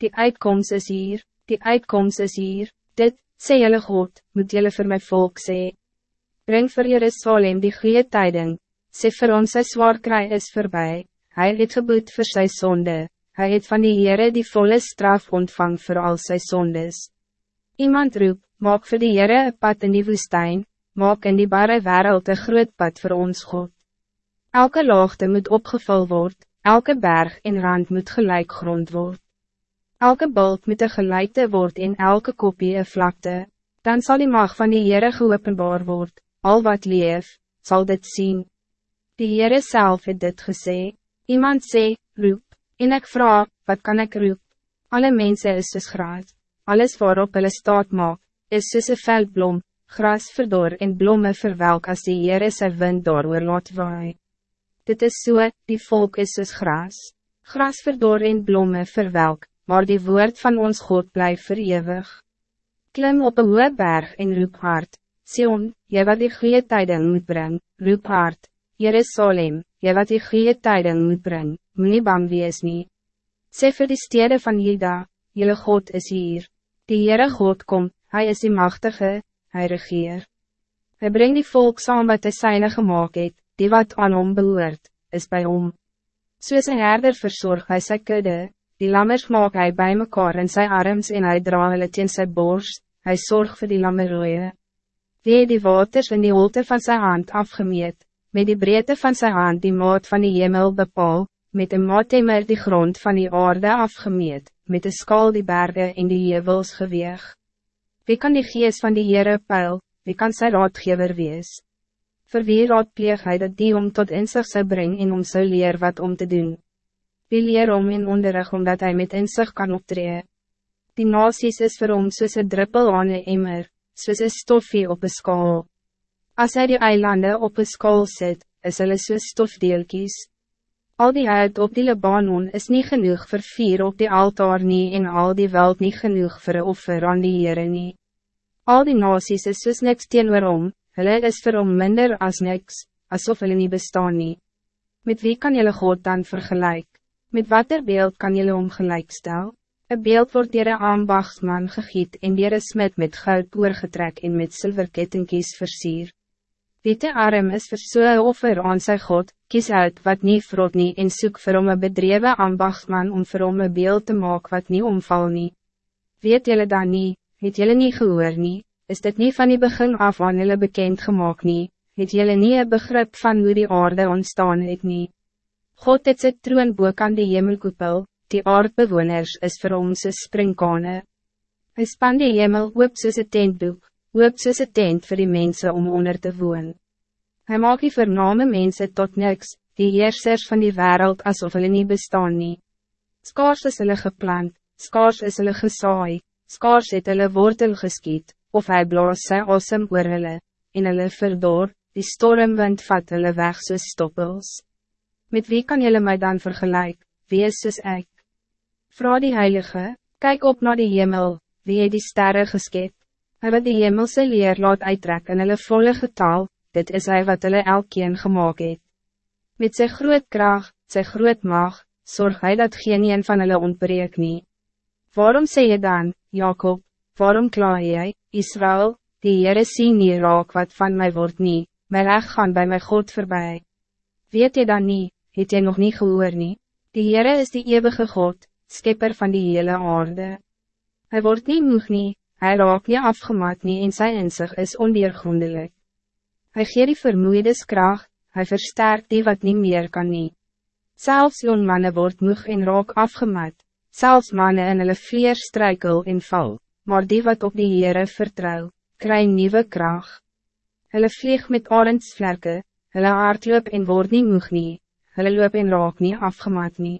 die uitkomst is hier, die uitkomst is hier, dit, sê jylle God, moet jylle vir my volk sê. Breng vir Jerusalem die goede tijding, sê vir ons sy zwaar kry is voorbij, hy het geboet vir sy sonde, hy het van die Heere die volle straf ontvang voor al sy sondes. Iemand roep, maak voor die Heere een pad in die woestijn, maak in die barre wereld een groot pad voor ons God. Elke laagte moet opgevul worden, elke berg en rand moet gelijk grond worden. Elke bulk moet een gelijkte word en elke kopie een vlakte, dan zal die mag van die Heere geopenbaar word, al wat leef, zal dit zien. Die Heere zelf het dit gesê, iemand sê, roep, en ik vraag, wat kan ik roep? Alle mensen is dus graad, alles waarop hulle staat maak, is soos een veldblom, gras verdor en blomme verwelk as die Heere sy wind daar laat waai. Dit is so, die volk is soos gras, gras verdor en blomme verwelk, maar die woord van ons God blijft verewig. Klim op een hoge berg en roep hard, Sion, jy wat die goede tijden moet brengen, roep hard, Jerusalem, jy wat die goede tijden moet brengen, moet nie bang wees nie. Sê vir die stede van Juda, jylle God is hier, die Heere God komt, Hij is die machtige, hij regeer. Hij brengt die volk saam wat hy syne gemaakt het, die wat aan hom behoort, is bij hom. Soos een herder verzorg hy sy kudde, die lammers maak hy bij mekaar in sy arms en hy dra hulle teen sy borst, hy zorg voor die lammerooie. Wie die waters in die holte van zijn hand afgemeet, met die breedte van zijn hand die maat van die hemel bepaal, met een maatemer die grond van die aarde afgemeet, met de skaal die bergen in die hevels geweeg. Wie kan die gees van die Heere peil, wie kan sy raadgever wees? Voor wie raadpleeg hy dat die om tot inzicht zou brengen en om zou leer wat om te doen? Wie leer om in onderrig omdat hij met inzicht kan optreden? Die nasies is vir hom soos een druppel aan een emmer, soos een stofje op een skaal. Als hij die eilanden op een skaal zet, is hulle soos stofdeelkies. Al die uit op die Libanon is niet genoeg voor vier op die altaar nie en al die veld niet genoeg voor een offer aan die Heere nie. Al die nasies is soos niks teenoor om, hulle is vir hom minder as niks, alsof hulle nie bestaan nie. Met wie kan jullie God dan vergelijk? Met wat er beeld kan jullie om gelijk stel? Een beeld wordt dier een ambachtsman gegiet en dier een smid met goud oorgetrek en met zilverkettingkies versier. Wie te arm is vir so offer aan sy God, kies uit wat niet vrot nie en soek vir hom een bedreven ambachtsman om vir hom een beeld te maken wat niet omval nie. Weet jullie dan niet? het jullie niet gehoor nie, is dit niet van die begin af aan jullie bekend gemaakt nie, het jullie niet een begrip van hoe die aarde ontstaan het nie. God het sy troon boek aan die hemelkoepel, die aardbewoners is vir hom sy springkane. Hy span die hemel oop soos een tentdoek, oop soos een tent vir die mensen om onder te woon. Hij maak die vername mensen tot niks, die heersers van die wereld alsof hulle nie bestaan nie. Skaars is hulle geplant, skaars is hulle gesaai, skaars het hulle wortel geskiet, of hij blaas sy asem oor hulle, en hulle verdor, die stormwind vat hulle weg soos stoppels. Met wie kan jullie mij dan vergelijk, wie is soos ek? Vra die Heilige, kijk op naar die hemel, wie het die sterren geskep? Hy wat die hemelse leer laat uittrek in hulle volle getal, dit is hij wat hulle elkeen gemaakt het. Met zijn groot kracht, zijn groot mag, zorg hij dat geen een van hulle ontbreek nie. Waarom zeg je dan, Jacob, waarom klaar jy, Israël, die Heere sien nie raak wat van mij wordt nie, my reg gaan bij mijn God voorbij. Weet je dan niet, het jy nog niet gehoor nie, die Heere is die eeuwige God, skipper van die hele aarde. Hij wordt niet moeg nie, hy raak nie afgemat nie en sy inzicht is ondeergrondelijk. Hij geeft die vermoeides kracht, hij versterkt die wat niet meer kan nie. Zelfs jong mannen wordt moeg en raak afgemat, Zelfs mannen en hulle vleer struikel en val, maar die wat op die Heere vertrouw, kry nieuwe kracht. Hulle vlieg met arendsvlerke, hulle hardloop en word nie moeg nie, hulle loop en raak nie afgemaat nie.